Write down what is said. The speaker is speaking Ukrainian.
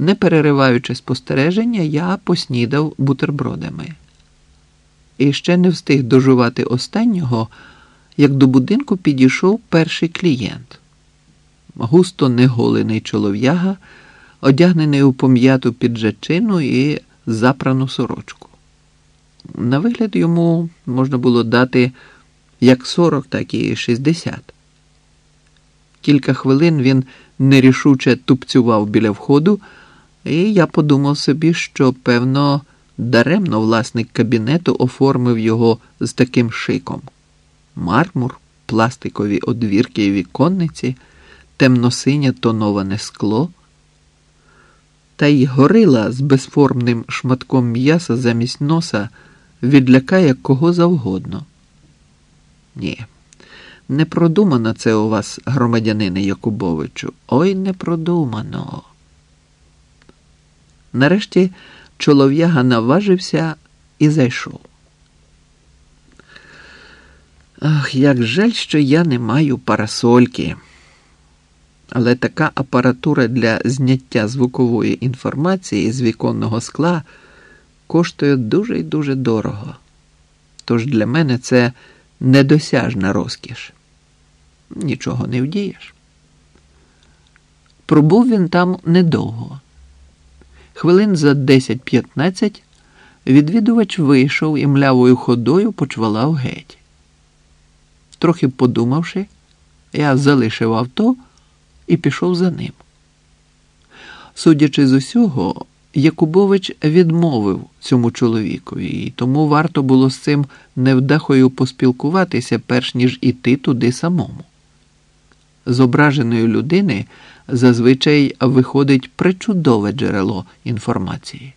Не перериваючи спостереження, я поснідав бутербродами. І ще не встиг дожувати останнього, як до будинку підійшов перший клієнт. Густо неголений чолов'яга, одягнений у пом'яту піджачину і запрану сорочку. На вигляд йому можна було дати як 40, так і 60. Кілька хвилин він нерішуче тупцював біля входу, і я подумав собі, що, певно, даремно власник кабінету оформив його з таким шиком: мармур, пластикові одвірки і віконниці, темно-синє тоноване скло. Та й горила з безформним шматком м'яса замість носа відлякає кого завгодно. Ні, не продумано це у вас, громадянине Якубовичу. Ой, не продумано. Нарешті чолов'яга наважився і зайшов. Ах, як жаль, що я не маю парасольки. Але така апаратура для зняття звукової інформації з віконного скла коштує дуже і дуже дорого. Тож для мене це недосяжна розкіш. Нічого не вдієш. Пробув він там недовго. Хвилин за 10-15 відвідувач вийшов і млявою ходою почвалав геть. Трохи подумавши, я залишив авто і пішов за ним. Судячи з усього, Якубович відмовив цьому чоловікові, і тому варто було з цим невдахою поспілкуватися, перш ніж іти туди самому. З ображеної людини зазвичай виходить причудове джерело інформації.